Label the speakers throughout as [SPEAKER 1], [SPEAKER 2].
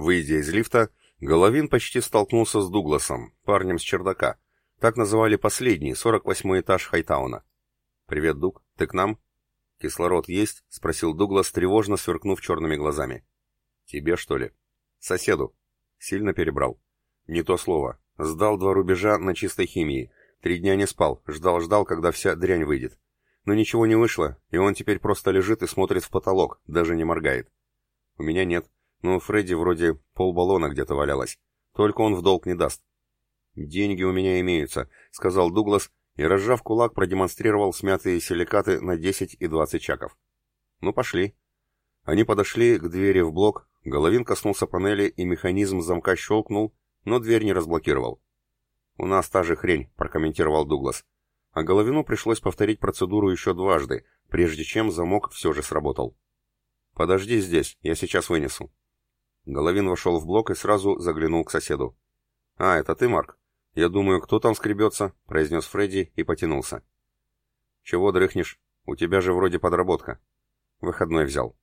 [SPEAKER 1] Выйдя из лифта, Головин почти столкнулся с Дугласом, парнем с чердака. Так называли последний, 48-й этаж Хайтауна. «Привет, Дуг, ты к нам?» «Кислород есть?» — спросил Дуглас, тревожно сверкнув черными глазами. «Тебе, что ли?» «Соседу». Сильно перебрал. «Не то слово. Сдал два рубежа на чистой химии. Три дня не спал, ждал-ждал, когда вся дрянь выйдет. Но ничего не вышло, и он теперь просто лежит и смотрит в потолок, даже не моргает. У меня нет. Но у Фредди вроде полбаллона где-то валялось. Только он в долг не даст. «Деньги у меня имеются», — сказал Дуглас, и, разжав кулак, продемонстрировал смятые силикаты на 10 и 20 чаков. «Ну, пошли». Они подошли к двери в блок, Головин коснулся панели, и механизм замка щелкнул, но дверь не разблокировал. «У нас та же хрень», — прокомментировал Дуглас. А Головину пришлось повторить процедуру еще дважды, прежде чем замок все же сработал. «Подожди здесь, я сейчас вынесу». Головин вошел в блок и сразу заглянул к соседу. «А, это ты, Марк? Я думаю, кто там скребется?» — произнес Фредди и потянулся. «Чего дрыхнешь? У тебя же вроде подработка». Выходной взял.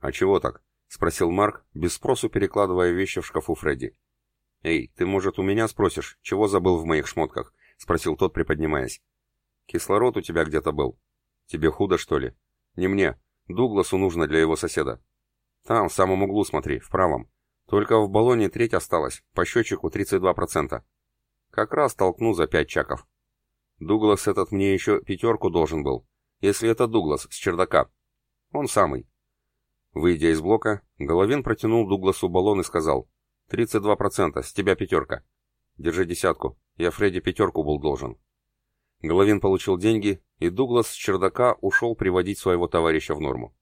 [SPEAKER 1] «А чего так?» — спросил Марк, без спросу перекладывая вещи в шкафу Фредди. «Эй, ты, может, у меня спросишь, чего забыл в моих шмотках?» — спросил тот, приподнимаясь. «Кислород у тебя где-то был. Тебе худо, что ли?» «Не мне. Дугласу нужно для его соседа». «Там, в самом углу смотри, в правом. Только в баллоне треть осталась, по счетчику 32%. Как раз толкну за пять чаков. Дуглас этот мне еще пятерку должен был, если это Дуглас с чердака. Он самый». Выйдя из блока, Головин протянул Дугласу баллон и сказал, «32%, с тебя пятерка. Держи десятку, я Фредди пятерку был должен». Головин получил деньги, и Дуглас с чердака ушел приводить своего товарища в норму.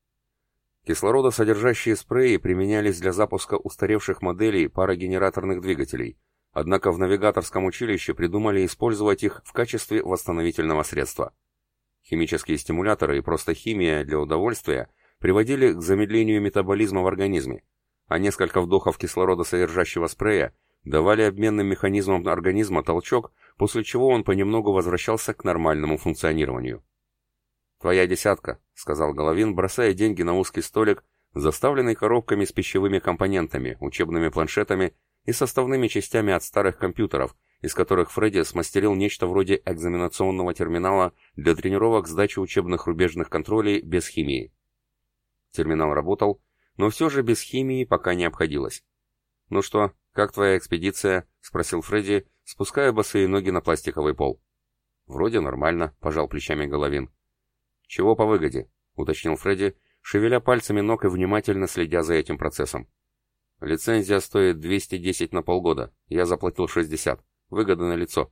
[SPEAKER 1] Кислородосодержащие спреи применялись для запуска устаревших моделей парогенераторных двигателей, однако в навигаторском училище придумали использовать их в качестве восстановительного средства. Химические стимуляторы и просто химия для удовольствия приводили к замедлению метаболизма в организме, а несколько вдохов кислорода содержащего спрея давали обменным механизмам организма толчок, после чего он понемногу возвращался к нормальному функционированию. «Твоя десятка», — сказал Головин, бросая деньги на узкий столик, заставленный коробками с пищевыми компонентами, учебными планшетами и составными частями от старых компьютеров, из которых Фредди смастерил нечто вроде экзаменационного терминала для тренировок сдачи учебных рубежных контролей без химии. Терминал работал, но все же без химии пока не обходилось. «Ну что, как твоя экспедиция?» — спросил Фредди, спуская босые ноги на пластиковый пол. «Вроде нормально», — пожал плечами Головин. «Чего по выгоде?» — уточнил Фредди, шевеля пальцами ног и внимательно следя за этим процессом. «Лицензия стоит 210 на полгода. Я заплатил 60. Выгода на лицо».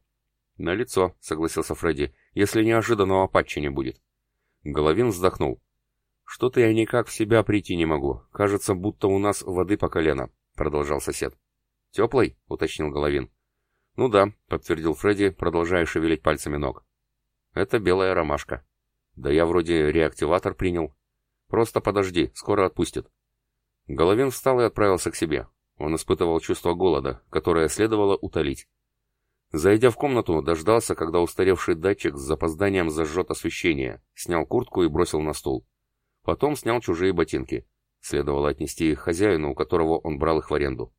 [SPEAKER 1] «На лицо», — согласился Фредди, — «если неожиданного патча не будет». Головин вздохнул. «Что-то я никак в себя прийти не могу. Кажется, будто у нас воды по колено», — продолжал сосед. «Теплый?» — уточнил Головин. «Ну да», — подтвердил Фредди, продолжая шевелить пальцами ног. «Это белая ромашка». «Да я вроде реактиватор принял». «Просто подожди, скоро отпустит». Головин встал и отправился к себе. Он испытывал чувство голода, которое следовало утолить. Зайдя в комнату, дождался, когда устаревший датчик с запозданием зажжет освещение, снял куртку и бросил на стул. Потом снял чужие ботинки. Следовало отнести их хозяину, у которого он брал их в аренду.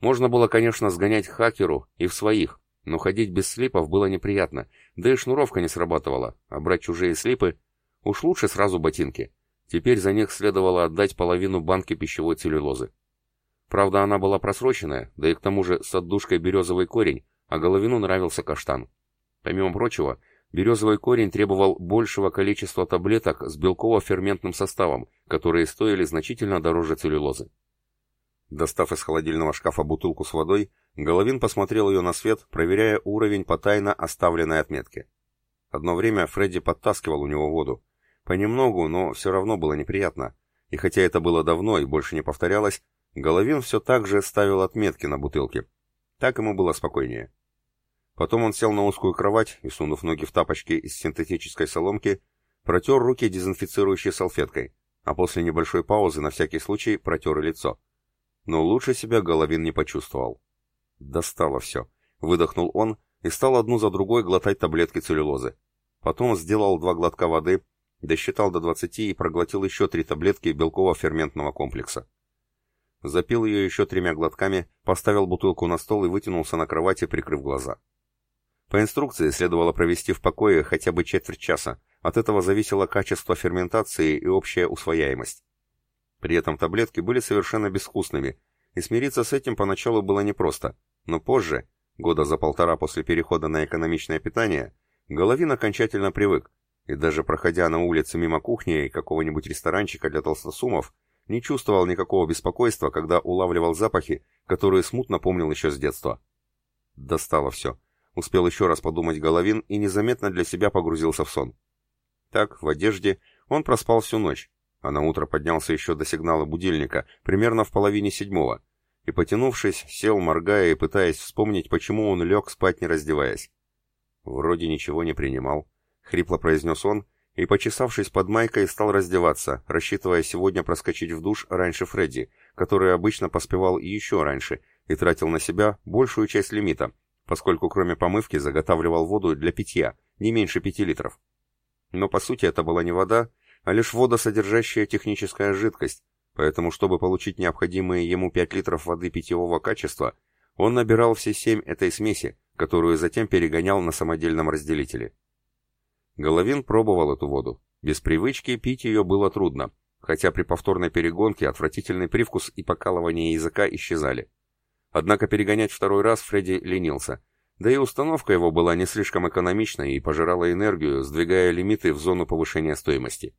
[SPEAKER 1] Можно было, конечно, сгонять хакеру и в своих, но ходить без слипов было неприятно, да и шнуровка не срабатывала, а брать чужие слипы... Уж лучше сразу ботинки. Теперь за них следовало отдать половину банки пищевой целлюлозы. Правда, она была просроченная, да и к тому же с отдушкой березовый корень, а Головину нравился каштан. Помимо прочего, Березовый корень требовал большего количества таблеток с белково-ферментным составом, которые стоили значительно дороже целлюлозы. Достав из холодильного шкафа бутылку с водой, Головин посмотрел ее на свет, проверяя уровень по тайно оставленной отметке. Одно время Фредди подтаскивал у него воду. Понемногу, но все равно было неприятно. И хотя это было давно и больше не повторялось, Головин все так же ставил отметки на бутылке. Так ему было спокойнее. Потом он сел на узкую кровать и, сунув ноги в тапочки из синтетической соломки, протер руки дезинфицирующей салфеткой, а после небольшой паузы на всякий случай протер лицо. Но лучше себя Головин не почувствовал. Достало все. Выдохнул он и стал одну за другой глотать таблетки целлюлозы. Потом сделал два глотка воды, досчитал до двадцати и проглотил еще три таблетки белково-ферментного комплекса. запил ее еще тремя глотками, поставил бутылку на стол и вытянулся на кровати, прикрыв глаза. По инструкции следовало провести в покое хотя бы четверть часа, от этого зависело качество ферментации и общая усвояемость. При этом таблетки были совершенно безвкусными, и смириться с этим поначалу было непросто, но позже, года за полтора после перехода на экономичное питание, Головин окончательно привык, и даже проходя на улице мимо кухни и какого-нибудь ресторанчика для толстосумов, не чувствовал никакого беспокойства, когда улавливал запахи, которые смутно помнил еще с детства. Достало все. Успел еще раз подумать Головин и незаметно для себя погрузился в сон. Так, в одежде, он проспал всю ночь, а на утро поднялся еще до сигнала будильника, примерно в половине седьмого, и, потянувшись, сел, моргая и пытаясь вспомнить, почему он лег спать не раздеваясь. «Вроде ничего не принимал», — хрипло произнес он, и, почесавшись под майкой, стал раздеваться, рассчитывая сегодня проскочить в душ раньше Фредди, который обычно поспевал и еще раньше, и тратил на себя большую часть лимита, поскольку кроме помывки заготавливал воду для питья, не меньше пяти литров. Но по сути это была не вода, а лишь водосодержащая техническая жидкость, поэтому чтобы получить необходимые ему 5 литров воды питьевого качества, он набирал все 7 этой смеси, которую затем перегонял на самодельном разделителе. Головин пробовал эту воду. Без привычки пить ее было трудно, хотя при повторной перегонке отвратительный привкус и покалывание языка исчезали. Однако перегонять второй раз Фредди ленился, да и установка его была не слишком экономичной и пожирала энергию, сдвигая лимиты в зону повышения стоимости.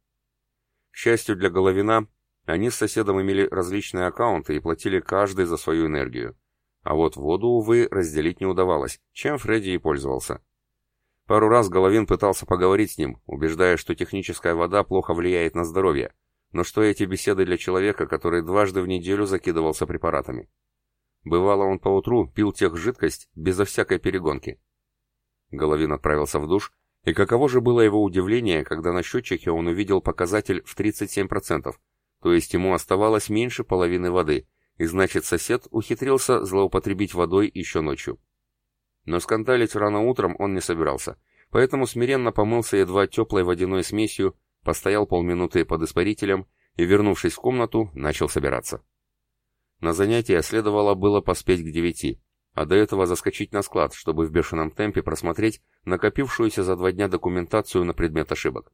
[SPEAKER 1] К счастью для Головина, они с соседом имели различные аккаунты и платили каждый за свою энергию. А вот воду, увы, разделить не удавалось, чем Фредди и пользовался. Пару раз Головин пытался поговорить с ним, убеждая, что техническая вода плохо влияет на здоровье, но что эти беседы для человека, который дважды в неделю закидывался препаратами. Бывало, он поутру пил тех жидкость безо всякой перегонки. Головин отправился в душ, и каково же было его удивление, когда на счетчике он увидел показатель в 37%, то есть ему оставалось меньше половины воды – и значит сосед ухитрился злоупотребить водой еще ночью. Но скандалить рано утром он не собирался, поэтому смиренно помылся едва теплой водяной смесью, постоял полминуты под испарителем и, вернувшись в комнату, начал собираться. На занятие следовало было поспеть к девяти, а до этого заскочить на склад, чтобы в бешеном темпе просмотреть накопившуюся за два дня документацию на предмет ошибок.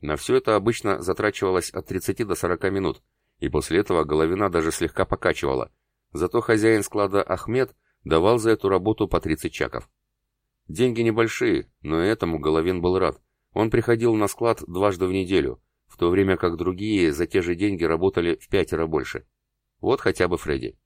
[SPEAKER 1] На все это обычно затрачивалось от 30 до 40 минут, и после этого Головина даже слегка покачивала. Зато хозяин склада Ахмед давал за эту работу по 30 чаков. Деньги небольшие, но этому Головин был рад. Он приходил на склад дважды в неделю, в то время как другие за те же деньги работали в пятеро больше. Вот хотя бы Фредди.